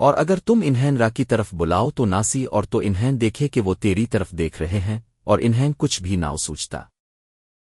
اور اگر تم انہیں را کی طرف بلاؤ تو ناسی اور تو انہیں دیکھے کہ وہ تیری طرف دیکھ رہے ہیں اور انہیں کچھ بھی نہ سوچتا